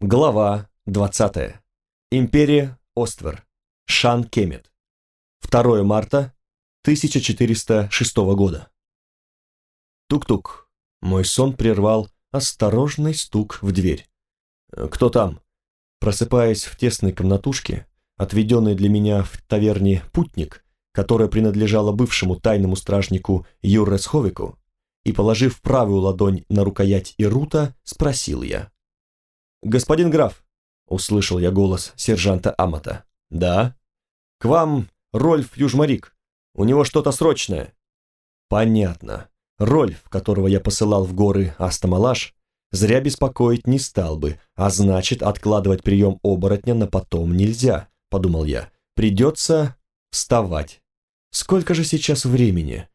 Глава 20. Империя Оствер. Шан Кемет. 2 марта 1406 года. Тук-тук. Мой сон прервал осторожный стук в дверь. «Кто там?» Просыпаясь в тесной комнатушке, отведенной для меня в таверне «Путник», которая принадлежала бывшему тайному стражнику Юрре Сховику, и, положив правую ладонь на рукоять Ирута, спросил я. «Господин граф», — услышал я голос сержанта Амата. «Да?» «К вам Рольф Южмарик. У него что-то срочное». «Понятно. Рольф, которого я посылал в горы Астамалаш, зря беспокоить не стал бы, а значит, откладывать прием оборотня на потом нельзя», — подумал я. «Придется вставать. Сколько же сейчас времени?»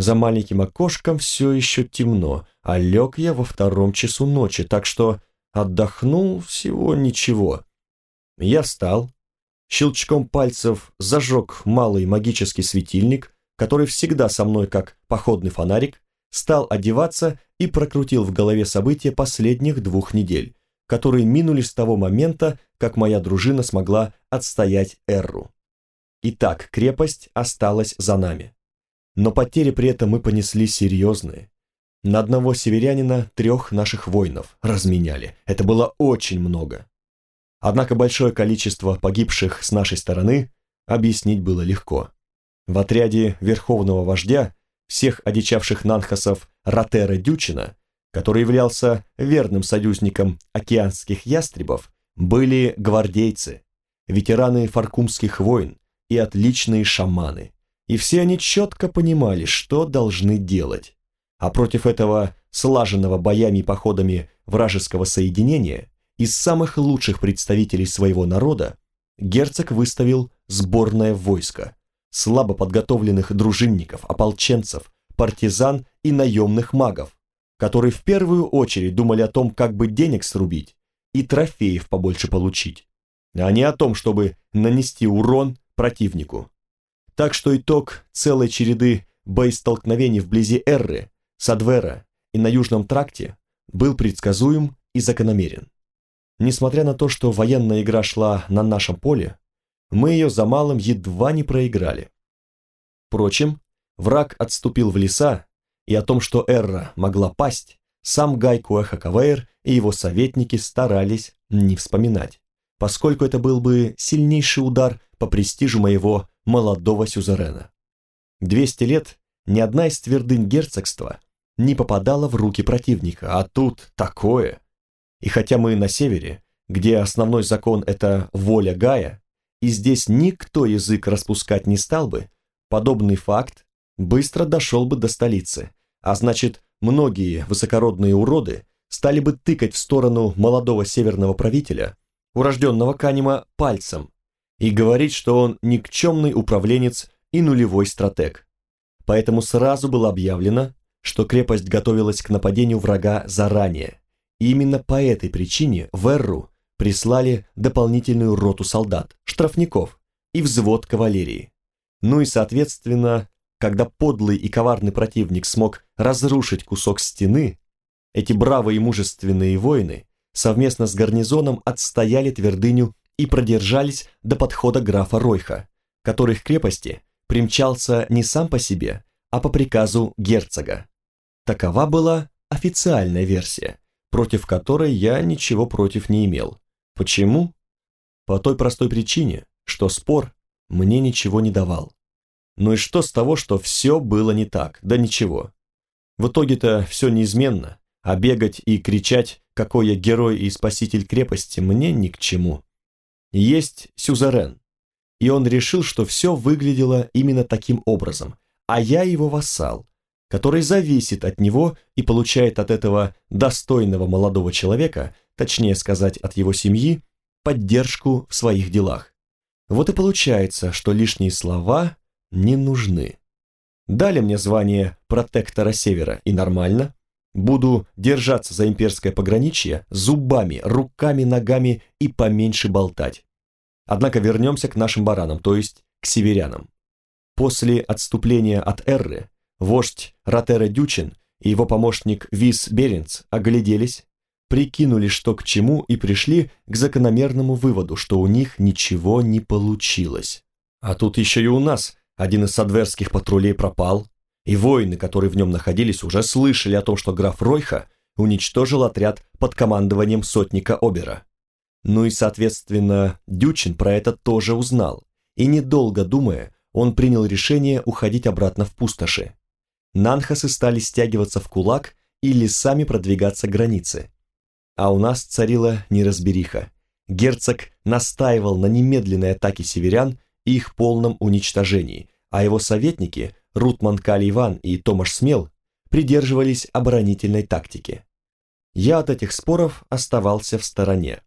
За маленьким окошком все еще темно, а лег я во втором часу ночи, так что Отдохнул всего ничего. Я встал, щелчком пальцев зажег малый магический светильник, который всегда со мной как походный фонарик, стал одеваться и прокрутил в голове события последних двух недель, которые минули с того момента, как моя дружина смогла отстоять Эрру. Итак, крепость осталась за нами. Но потери при этом мы понесли серьезные. На одного северянина трех наших воинов разменяли. Это было очень много. Однако большое количество погибших с нашей стороны объяснить было легко. В отряде верховного вождя всех одичавших нанхасов Ротера Дючина, который являлся верным союзником океанских ястребов, были гвардейцы, ветераны фаркумских войн и отличные шаманы. И все они четко понимали, что должны делать а против этого слаженного боями и походами вражеского соединения из самых лучших представителей своего народа герцог выставил сборное войско, слабо подготовленных дружинников, ополченцев, партизан и наемных магов, которые в первую очередь думали о том, как бы денег срубить и трофеев побольше получить, а не о том, чтобы нанести урон противнику. Так что итог целой череды боестолкновений вблизи Эрры Садвера и на Южном тракте был предсказуем и закономерен. Несмотря на то, что военная игра шла на нашем поле, мы ее за малым едва не проиграли. Впрочем, враг отступил в леса, и о том, что Эрра могла пасть, сам Гай Куэха и его советники старались не вспоминать, поскольку это был бы сильнейший удар по престижу моего молодого сюзерена. 200 лет ни одна из твердынь герцогства не попадала в руки противника, а тут такое. И хотя мы на севере, где основной закон это воля Гая, и здесь никто язык распускать не стал бы, подобный факт быстро дошел бы до столицы, а значит, многие высокородные уроды стали бы тыкать в сторону молодого северного правителя, урожденного Канима, пальцем, и говорить, что он никчемный управленец и нулевой стратег. Поэтому сразу было объявлено, что крепость готовилась к нападению врага заранее. И именно по этой причине в Эрру прислали дополнительную роту солдат, штрафников и взвод кавалерии. Ну и, соответственно, когда подлый и коварный противник смог разрушить кусок стены, эти бравые и мужественные воины совместно с гарнизоном отстояли твердыню и продержались до подхода графа Ройха, который к крепости примчался не сам по себе, а по приказу герцога. Такова была официальная версия, против которой я ничего против не имел. Почему? По той простой причине, что спор мне ничего не давал. Ну и что с того, что все было не так? Да ничего. В итоге-то все неизменно, а бегать и кричать, какой я герой и спаситель крепости, мне ни к чему. Есть сюзерен, и он решил, что все выглядело именно таким образом, а я его вассал, который зависит от него и получает от этого достойного молодого человека, точнее сказать, от его семьи, поддержку в своих делах. Вот и получается, что лишние слова не нужны. Дали мне звание протектора Севера, и нормально. Буду держаться за имперское пограничье зубами, руками, ногами и поменьше болтать. Однако вернемся к нашим баранам, то есть к северянам. После отступления от Эрры Вождь Ротера Дючин и его помощник Вис Беренц огляделись, прикинули, что к чему, и пришли к закономерному выводу, что у них ничего не получилось. А тут еще и у нас один из садверских патрулей пропал, и воины, которые в нем находились, уже слышали о том, что граф Ройха уничтожил отряд под командованием сотника Обера. Ну и, соответственно, Дючин про это тоже узнал, и, недолго думая, он принял решение уходить обратно в пустоши. Нанхасы стали стягиваться в кулак или сами продвигаться к границе. А у нас царила неразбериха. Герцог настаивал на немедленной атаке северян и их полном уничтожении, а его советники, Рутман Каливан и Томаш Смел, придерживались оборонительной тактики. Я от этих споров оставался в стороне.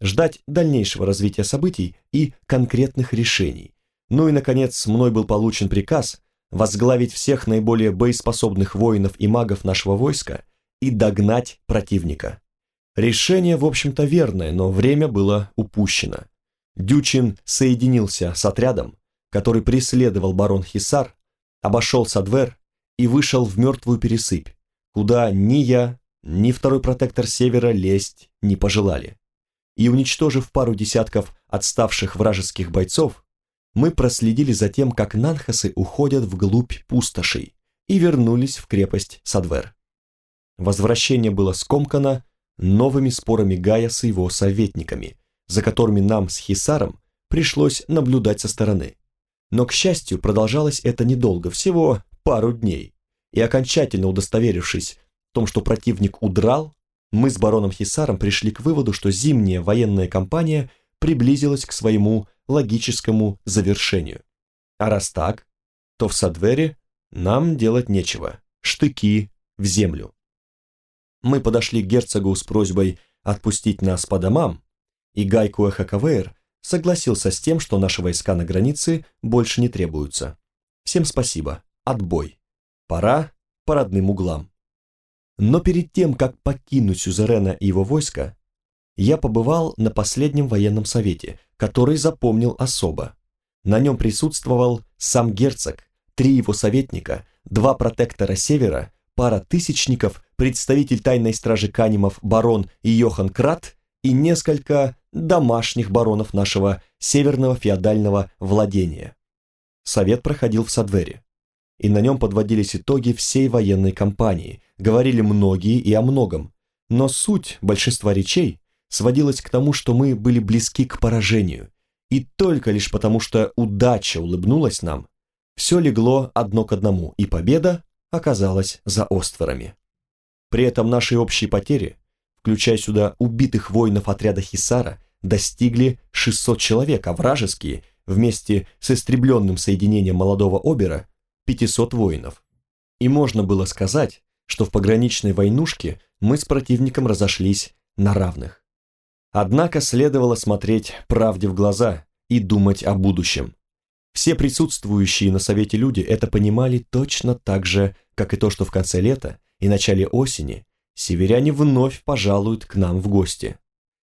Ждать дальнейшего развития событий и конкретных решений. Ну и, наконец, мной был получен приказ возглавить всех наиболее боеспособных воинов и магов нашего войска и догнать противника. Решение, в общем-то, верное, но время было упущено. Дючин соединился с отрядом, который преследовал барон Хисар, обошел Садвер и вышел в мертвую пересыпь, куда ни я, ни второй протектор Севера лезть не пожелали. И уничтожив пару десятков отставших вражеских бойцов, мы проследили за тем, как нанхасы уходят вглубь пустошей и вернулись в крепость Садвер. Возвращение было скомкано новыми спорами Гая с его советниками, за которыми нам с Хисаром пришлось наблюдать со стороны. Но, к счастью, продолжалось это недолго, всего пару дней, и окончательно удостоверившись в том, что противник удрал, мы с бароном Хисаром пришли к выводу, что зимняя военная кампания приблизилась к своему логическому завершению. А раз так, то в Садвере нам делать нечего, штыки в землю. Мы подошли к герцогу с просьбой отпустить нас по домам, и Гай Куэхакавейр согласился с тем, что наши войска на границе больше не требуются. Всем спасибо, отбой. Пора по родным углам. Но перед тем, как покинуть Сюзерена и его войско, я побывал на последнем военном совете, который запомнил особо. На нем присутствовал сам герцог, три его советника, два протектора Севера, пара тысячников, представитель тайной стражи Канимов барон Йохан Крат и несколько домашних баронов нашего северного феодального владения. Совет проходил в Садвере, и на нем подводились итоги всей военной кампании, говорили многие и о многом, но суть большинства речей сводилась к тому, что мы были близки к поражению, и только лишь потому, что удача улыбнулась нам, все легло одно к одному, и победа оказалась за остворами. При этом наши общие потери, включая сюда убитых воинов отряда Хисара, достигли 600 человек, а вражеские, вместе с истребленным соединением молодого Обера, 500 воинов. И можно было сказать, что в пограничной войнушке мы с противником разошлись на равных. Однако следовало смотреть правде в глаза и думать о будущем. Все присутствующие на совете люди это понимали точно так же, как и то, что в конце лета и начале осени северяне вновь пожалуют к нам в гости.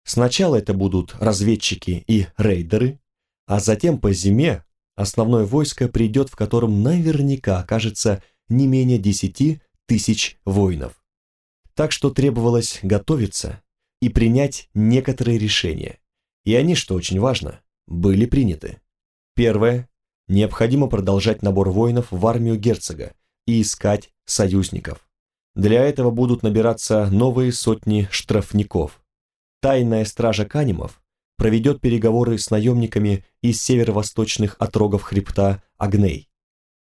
Сначала это будут разведчики и рейдеры, а затем по зиме основное войско придет, в котором наверняка окажется не менее десяти тысяч воинов. Так что требовалось готовиться и принять некоторые решения. И они, что очень важно, были приняты. Первое. Необходимо продолжать набор воинов в армию герцога и искать союзников. Для этого будут набираться новые сотни штрафников. Тайная стража Канимов проведет переговоры с наемниками из северо-восточных отрогов хребта Агней.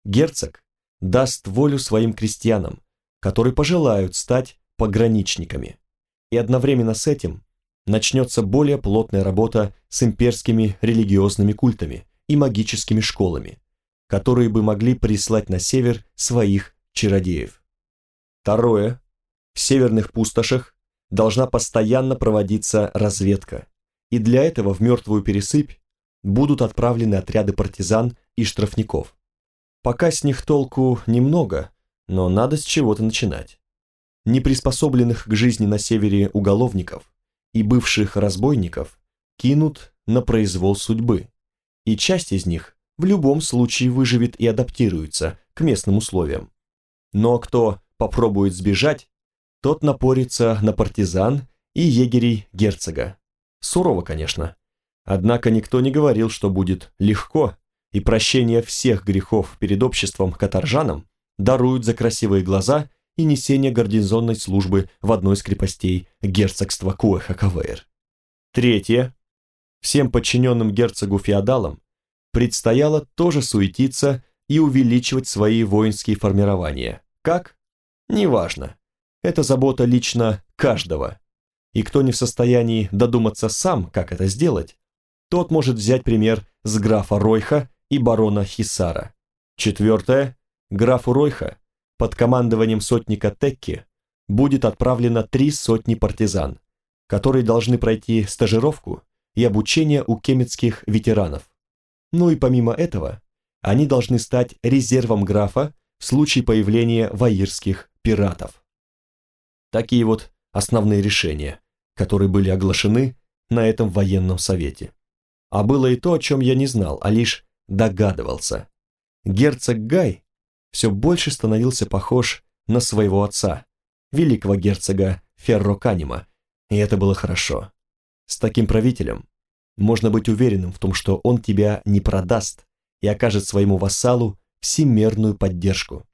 Герцог даст волю своим крестьянам, которые пожелают стать пограничниками. И одновременно с этим начнется более плотная работа с имперскими религиозными культами и магическими школами, которые бы могли прислать на север своих чародеев. Второе. В северных пустошах должна постоянно проводиться разведка, и для этого в мертвую пересыпь будут отправлены отряды партизан и штрафников. Пока с них толку немного, но надо с чего-то начинать. Неприспособленных к жизни на севере уголовников и бывших разбойников кинут на произвол судьбы, и часть из них в любом случае выживет и адаптируется к местным условиям. Но кто попробует сбежать, тот напорится на партизан и егерей герцога. Сурово, конечно. Однако никто не говорил, что будет легко, и прощение всех грехов перед обществом каторжанам даруют за красивые глаза и несение гарнизонной службы в одной из крепостей герцогства Куэха-Кавейр. Третье. Всем подчиненным герцогу-феодалам предстояло тоже суетиться и увеличивать свои воинские формирования. Как? Неважно. Это забота лично каждого. И кто не в состоянии додуматься сам, как это сделать, тот может взять пример с графа Ройха и барона Хисара. Четвертое. Графу Ройха под командованием сотника Текки будет отправлено три сотни партизан, которые должны пройти стажировку и обучение у кемецких ветеранов. Ну и помимо этого, они должны стать резервом графа в случае появления ваирских пиратов. Такие вот основные решения, которые были оглашены на этом военном совете. А было и то, о чем я не знал, а лишь догадывался. Герцог Гай все больше становился похож на своего отца, великого герцога Ферроканима, и это было хорошо. С таким правителем можно быть уверенным в том, что он тебя не продаст и окажет своему вассалу всемерную поддержку.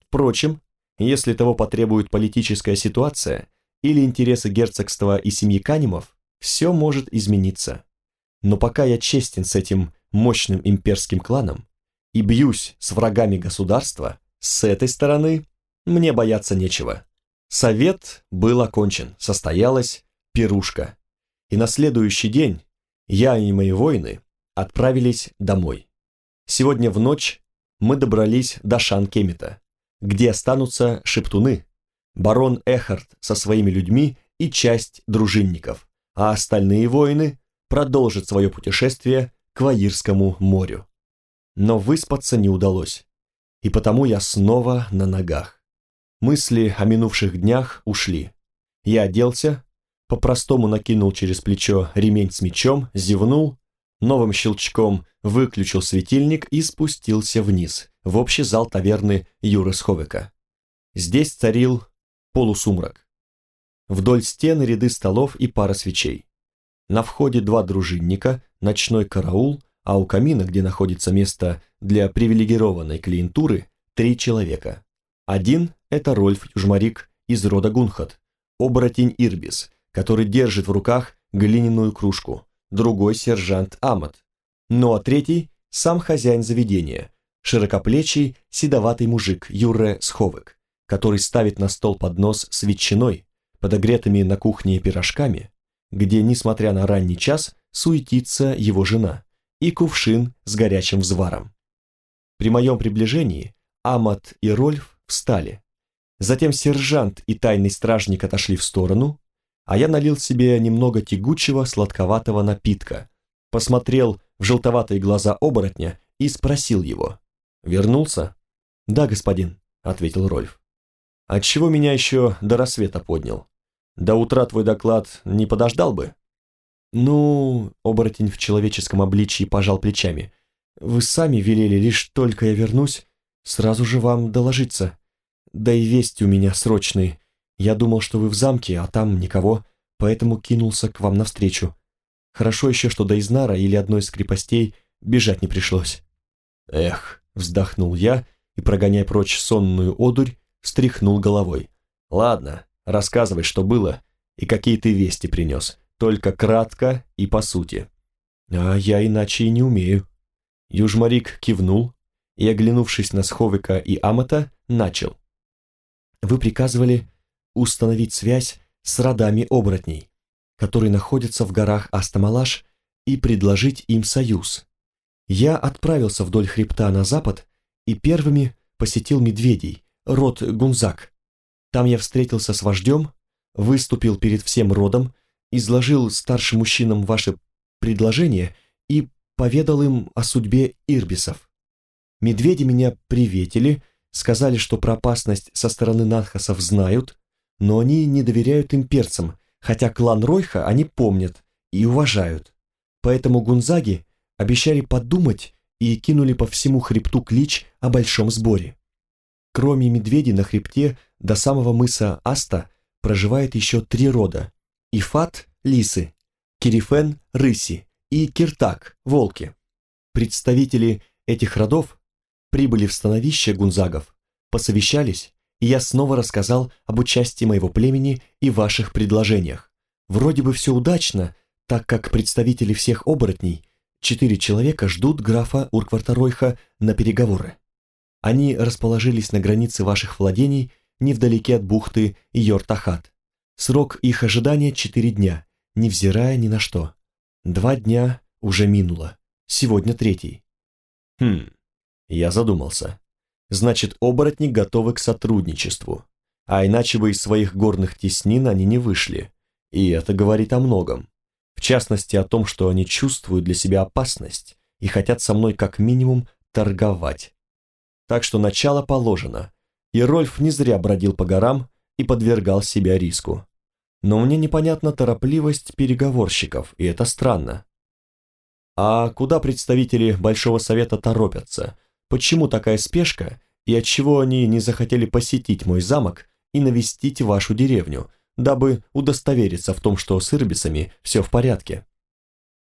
Впрочем, если того потребует политическая ситуация или интересы герцогства и семьи Канимов, все может измениться. Но пока я честен с этим мощным имперским кланом и бьюсь с врагами государства, с этой стороны мне бояться нечего. Совет был окончен, состоялась пирушка. И на следующий день я и мои воины отправились домой. Сегодня в ночь мы добрались до Шанкемита, где останутся шептуны, барон Эхард со своими людьми и часть дружинников, а остальные воины продолжат свое путешествие к Ваирскому морю. Но выспаться не удалось, и потому я снова на ногах. Мысли о минувших днях ушли. Я оделся, по-простому накинул через плечо ремень с мечом, зевнул, новым щелчком выключил светильник и спустился вниз, в общий зал таверны Юры Сховика. Здесь царил полусумрак. Вдоль стен ряды столов и пара свечей. На входе два дружинника, ночной караул, а у камина, где находится место для привилегированной клиентуры, три человека. Один – это Рольф Южмарик из рода Гунхат, оборотень Ирбис, который держит в руках глиняную кружку, другой – сержант Амат, ну а третий – сам хозяин заведения, широкоплечий, седоватый мужик Юре Сховык, который ставит на стол поднос с ветчиной, подогретыми на кухне пирожками, где, несмотря на ранний час, суетится его жена, и кувшин с горячим взваром. При моем приближении Амат и Рольф встали. Затем сержант и тайный стражник отошли в сторону, а я налил себе немного тягучего сладковатого напитка, посмотрел в желтоватые глаза оборотня и спросил его. «Вернулся?» «Да, господин», — ответил Рольф. «Отчего меня еще до рассвета поднял? До утра твой доклад не подождал бы?» «Ну...» — оборотень в человеческом обличии пожал плечами. «Вы сами велели, лишь только я вернусь, сразу же вам доложиться. Да и вести у меня срочные. Я думал, что вы в замке, а там никого, поэтому кинулся к вам навстречу. Хорошо еще, что до Изнара или одной из крепостей бежать не пришлось». «Эх», — вздохнул я и, прогоняя прочь сонную одурь, встряхнул головой. «Ладно, рассказывай, что было и какие ты вести принес» только кратко и по сути. А я иначе и не умею. Южмарик кивнул и, оглянувшись на Сховика и Амата, начал. Вы приказывали установить связь с родами оборотней, которые находятся в горах Астамалаш, и предложить им союз. Я отправился вдоль хребта на запад и первыми посетил медведей, род Гунзак. Там я встретился с вождем, выступил перед всем родом изложил старшим мужчинам ваше предложение и поведал им о судьбе ирбисов. Медведи меня приветили, сказали, что про опасность со стороны Нанхасов знают, но они не доверяют имперцам, хотя клан Ройха они помнят и уважают. Поэтому гунзаги обещали подумать и кинули по всему хребту клич о большом сборе. Кроме медведей на хребте до самого мыса Аста проживает еще три рода Ифат – лисы, Кирифен – рыси и Киртак – волки. Представители этих родов прибыли в становище гунзагов, посовещались, и я снова рассказал об участии моего племени и ваших предложениях. Вроде бы все удачно, так как представители всех оборотней, четыре человека ждут графа Уркварта Ройха на переговоры. Они расположились на границе ваших владений невдалеке от бухты Йортахат. Срок их ожидания четыре дня, невзирая ни на что. Два дня уже минуло, сегодня третий. Хм, я задумался. Значит, оборотни готовы к сотрудничеству. А иначе бы из своих горных теснин они не вышли. И это говорит о многом. В частности, о том, что они чувствуют для себя опасность и хотят со мной как минимум торговать. Так что начало положено, и Рольф не зря бродил по горам и подвергал себя риску. Но мне непонятна торопливость переговорщиков, и это странно. А куда представители Большого Совета торопятся? Почему такая спешка, и отчего они не захотели посетить мой замок и навестить вашу деревню, дабы удостовериться в том, что с Ирбисами все в порядке?»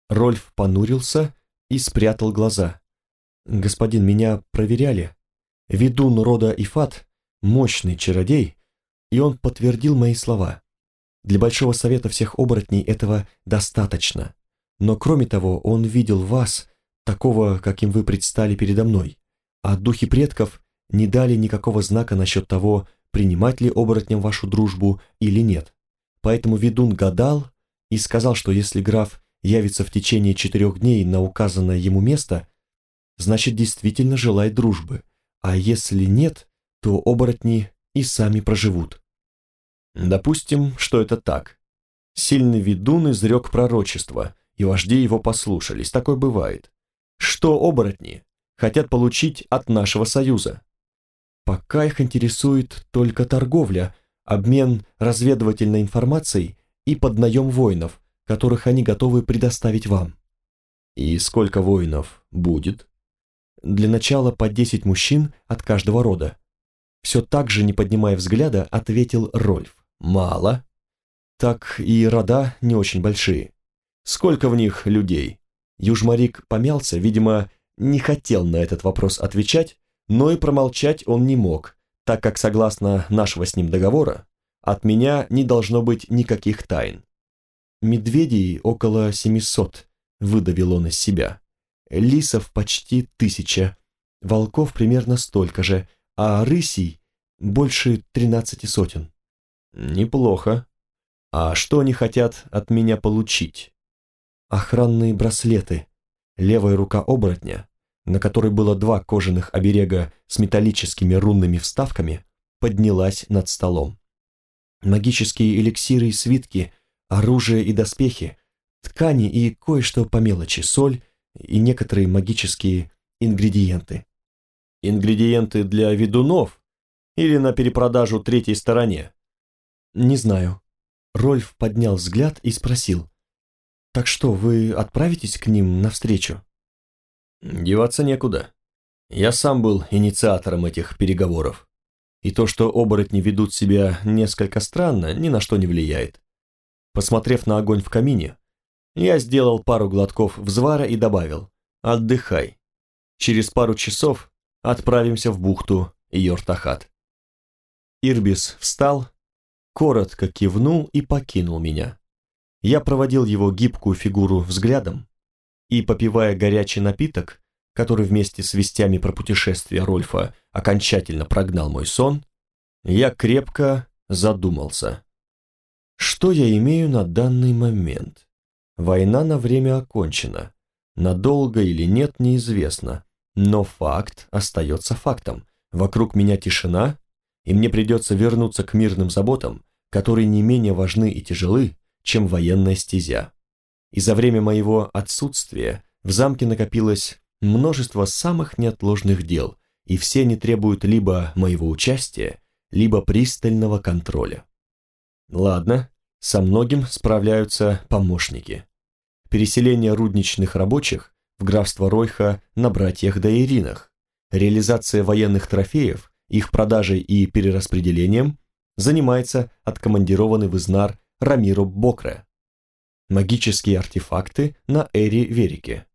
Рольф понурился и спрятал глаза. «Господин, меня проверяли. Ведун рода Ифат – мощный чародей, и он подтвердил мои слова. Для Большого Совета всех оборотней этого достаточно. Но кроме того, он видел вас, такого, каким вы предстали передо мной а духи предков не дали никакого знака насчет того, принимать ли оборотням вашу дружбу или нет. Поэтому ведун гадал и сказал, что если граф явится в течение четырех дней на указанное ему место, значит действительно желает дружбы, а если нет, то оборотни и сами проживут. Допустим, что это так. Сильный ведун изрек пророчество, и вожди его послушались, такое бывает. Что оборотни? хотят получить от нашего союза. Пока их интересует только торговля, обмен разведывательной информацией и поднаем воинов, которых они готовы предоставить вам. И сколько воинов будет? Для начала по 10 мужчин от каждого рода. Все так же, не поднимая взгляда, ответил Рольф. Мало. Так и рода не очень большие. Сколько в них людей? Южмарик помялся, видимо, не хотел на этот вопрос отвечать, но и промолчать он не мог, так как, согласно нашего с ним договора, от меня не должно быть никаких тайн. Медведей около 700, выдавил он из себя. Лисов почти тысяча, волков примерно столько же, а рысей больше тринадцати сотен. Неплохо. А что они хотят от меня получить? Охранные браслеты. Левая рука оборотня на которой было два кожаных оберега с металлическими рунными вставками, поднялась над столом. Магические эликсиры и свитки, оружие и доспехи, ткани и кое-что по мелочи, соль и некоторые магические ингредиенты. Ингредиенты для ведунов или на перепродажу третьей стороне? Не знаю. Рольф поднял взгляд и спросил. Так что, вы отправитесь к ним навстречу? Деваться некуда. Я сам был инициатором этих переговоров. И то, что оборотни ведут себя несколько странно, ни на что не влияет. Посмотрев на огонь в камине, я сделал пару глотков взвара и добавил «Отдыхай. Через пару часов отправимся в бухту Йортахат». Ирбис встал, коротко кивнул и покинул меня. Я проводил его гибкую фигуру взглядом, и, попивая горячий напиток, который вместе с вестями про путешествие Рольфа окончательно прогнал мой сон, я крепко задумался. Что я имею на данный момент? Война на время окончена. Надолго или нет, неизвестно. Но факт остается фактом. Вокруг меня тишина, и мне придется вернуться к мирным заботам, которые не менее важны и тяжелы, чем военная стезя и за время моего отсутствия в замке накопилось множество самых неотложных дел, и все они требуют либо моего участия, либо пристального контроля. Ладно, со многим справляются помощники. Переселение рудничных рабочих в графство Ройха на братьях Даиринах, реализация военных трофеев, их продажей и перераспределением занимается откомандированный в Изнар Рамиро Бокре. Магические артефакты на Эри Верике.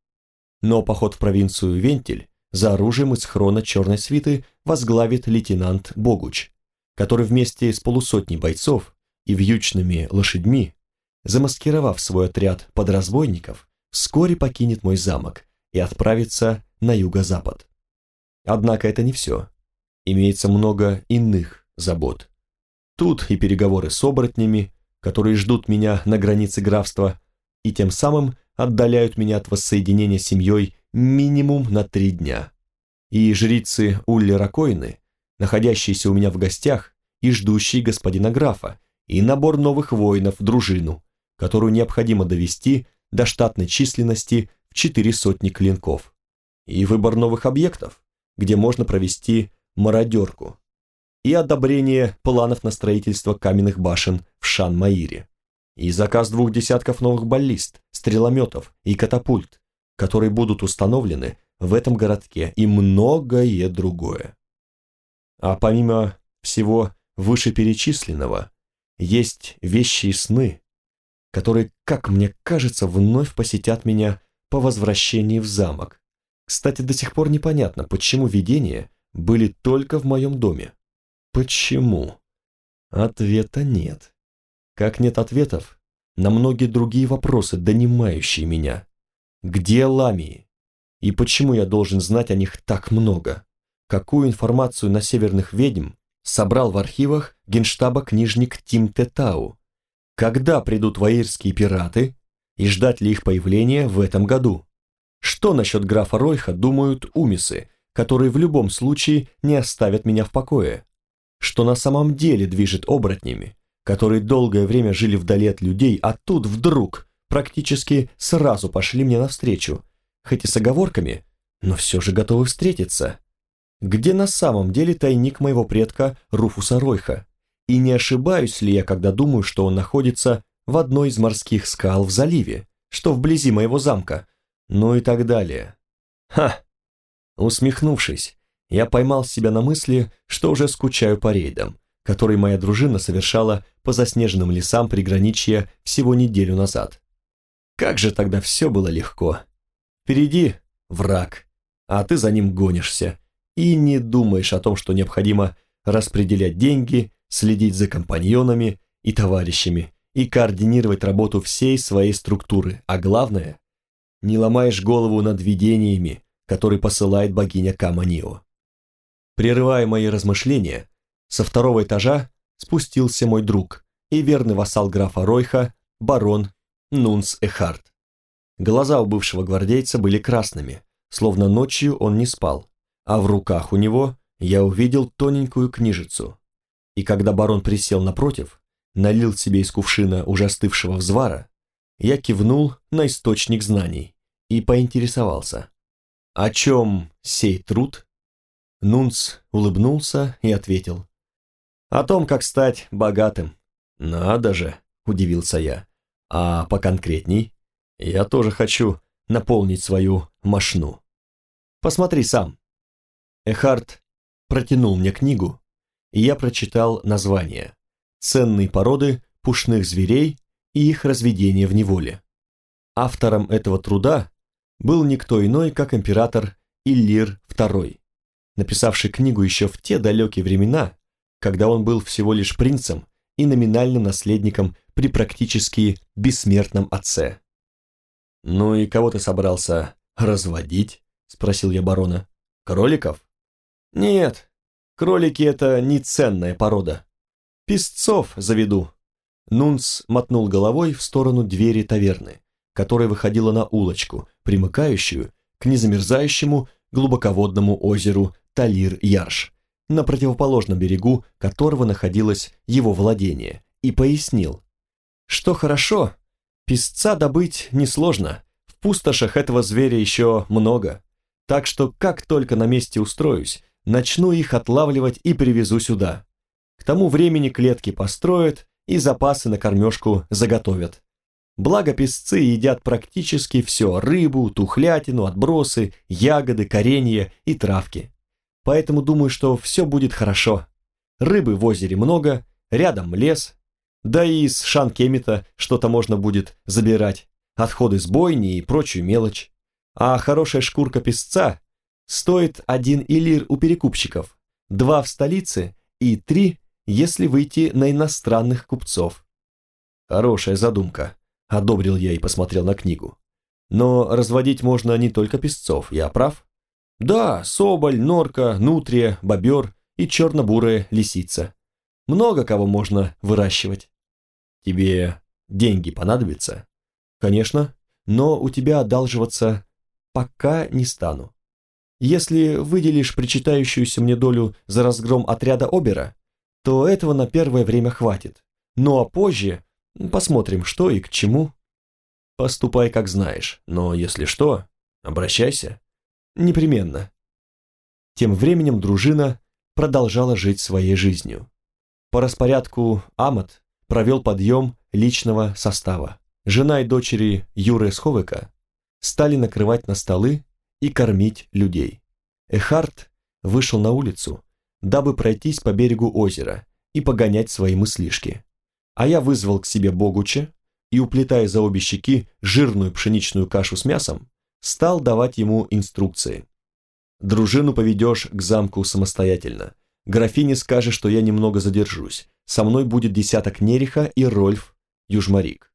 Но поход в провинцию Вентиль за оружием из хрона черной свиты возглавит лейтенант Богуч, который вместе с полусотней бойцов и вьючными лошадьми, замаскировав свой отряд под разбойников, вскоре покинет мой замок и отправится на юго-запад. Однако это не все. Имеется много иных забот. Тут и переговоры с оборотнями, которые ждут меня на границе графства, и тем самым отдаляют меня от воссоединения с семьей минимум на три дня. И жрицы Улли Ракоины, находящиеся у меня в гостях и ждущие господина графа, и набор новых воинов в дружину, которую необходимо довести до штатной численности в четыре сотни клинков, и выбор новых объектов, где можно провести мародерку, и одобрение планов на строительство каменных башен в Шан-Маире, и заказ двух десятков новых баллист, стрелометов и катапульт, которые будут установлены в этом городке, и многое другое. А помимо всего вышеперечисленного, есть вещи и сны, которые, как мне кажется, вновь посетят меня по возвращении в замок. Кстати, до сих пор непонятно, почему видения были только в моем доме. Почему? Ответа нет. Как нет ответов на многие другие вопросы, донимающие меня. Где ламии? И почему я должен знать о них так много? Какую информацию на северных ведьм собрал в архивах генштаба книжник Тим Тетау? Когда придут ваирские пираты? И ждать ли их появления в этом году? Что насчет графа Ройха думают умисы, которые в любом случае не оставят меня в покое? Что на самом деле движет оборотнями, которые долгое время жили вдали от людей, а тут вдруг практически сразу пошли мне навстречу, хоть и с оговорками, но все же готовы встретиться. Где на самом деле тайник моего предка Руфуса Ройха? И не ошибаюсь ли я, когда думаю, что он находится в одной из морских скал в заливе, что вблизи моего замка, ну и так далее. Ха! Усмехнувшись, я поймал себя на мысли, что уже скучаю по рейдам, которые моя дружина совершала по заснеженным лесам приграничья всего неделю назад. Как же тогда все было легко. Впереди враг, а ты за ним гонишься и не думаешь о том, что необходимо распределять деньги, следить за компаньонами и товарищами и координировать работу всей своей структуры, а главное, не ломаешь голову над видениями, которые посылает богиня Каманио. Прерывая мои размышления, со второго этажа спустился мой друг и верный вассал графа Ройха, барон Нунс Эхард. Глаза у бывшего гвардейца были красными, словно ночью он не спал, а в руках у него я увидел тоненькую книжицу. И когда барон присел напротив, налил себе из кувшина уже остывшего взвара, я кивнул на источник знаний и поинтересовался. «О чем сей труд?» Нунц улыбнулся и ответил. «О том, как стать богатым». «Надо же!» – удивился я. А поконкретней, я тоже хочу наполнить свою мошну. Посмотри сам. Эхард протянул мне книгу, и я прочитал название «Ценные породы пушных зверей и их разведение в неволе». Автором этого труда был никто иной, как император Иллир II, написавший книгу еще в те далекие времена, когда он был всего лишь принцем и номинальным наследником при практически бессмертном отце. «Ну и кого ты собрался разводить?» – спросил я барона. «Кроликов?» «Нет, кролики – это не ценная порода. Песцов заведу». Нунц мотнул головой в сторону двери таверны, которая выходила на улочку, примыкающую к незамерзающему глубоководному озеру Талир-Ярш, на противоположном берегу которого находилось его владение, и пояснил, что хорошо, песца добыть несложно, в пустошах этого зверя еще много, так что как только на месте устроюсь, начну их отлавливать и привезу сюда. К тому времени клетки построят и запасы на кормежку заготовят. Благо песцы едят практически все – рыбу, тухлятину, отбросы, ягоды, коренья и травки. Поэтому думаю, что все будет хорошо. Рыбы в озере много, рядом лес, Да и из Шанкемита что-то можно будет забирать, отходы с бойни и прочую мелочь. А хорошая шкурка песца стоит один илир у перекупщиков, два в столице и три, если выйти на иностранных купцов. Хорошая задумка, одобрил я и посмотрел на книгу. Но разводить можно не только песцов, я прав? Да, соболь, норка, нутрия, бобер и черно-бурая лисица. Много кого можно выращивать. Тебе деньги понадобятся? Конечно, но у тебя одалживаться пока не стану. Если выделишь причитающуюся мне долю за разгром отряда Обера, то этого на первое время хватит. Ну а позже посмотрим, что и к чему. Поступай, как знаешь, но если что, обращайся. Непременно. Тем временем дружина продолжала жить своей жизнью. По распорядку Амат провел подъем личного состава. Жена и дочери Юры Сховыка стали накрывать на столы и кормить людей. Эхард вышел на улицу, дабы пройтись по берегу озера и погонять свои мыслишки. А я вызвал к себе Богуча и, уплетая за обе щеки жирную пшеничную кашу с мясом, стал давать ему инструкции. «Дружину поведешь к замку самостоятельно. Графине скажешь, что я немного задержусь. Со мной будет десяток Нериха и Рольф Южмарик».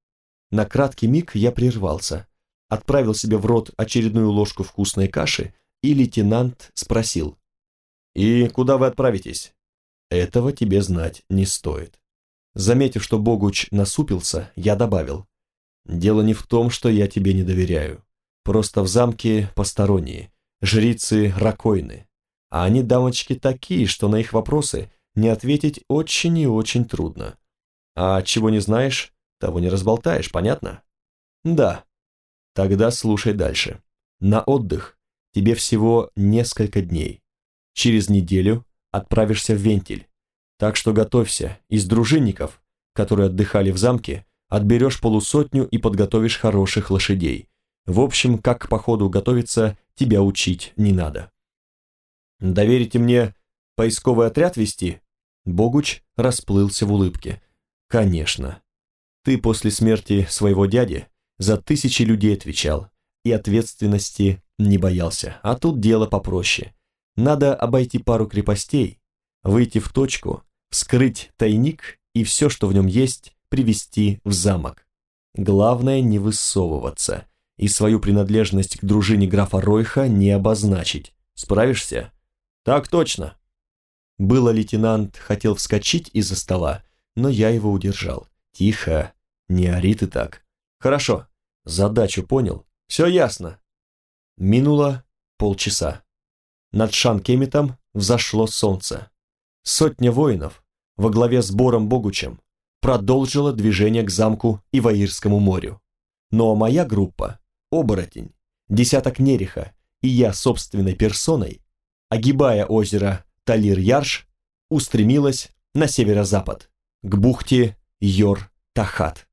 На краткий миг я прервался, отправил себе в рот очередную ложку вкусной каши, и лейтенант спросил. «И куда вы отправитесь?» «Этого тебе знать не стоит». Заметив, что Богуч насупился, я добавил. «Дело не в том, что я тебе не доверяю. Просто в замке посторонние, жрицы ракойны. А они, дамочки, такие, что на их вопросы не ответить очень и очень трудно. А чего не знаешь, того не разболтаешь, понятно? Да. Тогда слушай дальше. На отдых тебе всего несколько дней. Через неделю отправишься в Вентиль. Так что готовься, из дружинников, которые отдыхали в замке, отберешь полусотню и подготовишь хороших лошадей. В общем, как к походу готовиться, тебя учить не надо. Доверите мне поисковый отряд вести? Богуч расплылся в улыбке. Конечно. Ты после смерти своего дяди за тысячи людей отвечал и ответственности не боялся. А тут дело попроще. Надо обойти пару крепостей, выйти в точку, вскрыть тайник и все, что в нем есть, привести в замок. Главное не высовываться и свою принадлежность к дружине графа Ройха не обозначить. Справишься? Так точно. Было лейтенант хотел вскочить из-за стола, но я его удержал. Тихо, не ори ты так. Хорошо, задачу понял. Все ясно. Минуло полчаса. Над Шанкемитом взошло солнце. Сотня воинов во главе с Бором Богучем продолжила движение к замку и Ваирскому морю. Но моя группа оборотень, десяток нериха и я собственной персоной, огибая озеро Талир-Ярш, устремилась на северо-запад, к бухте Йор-Тахат.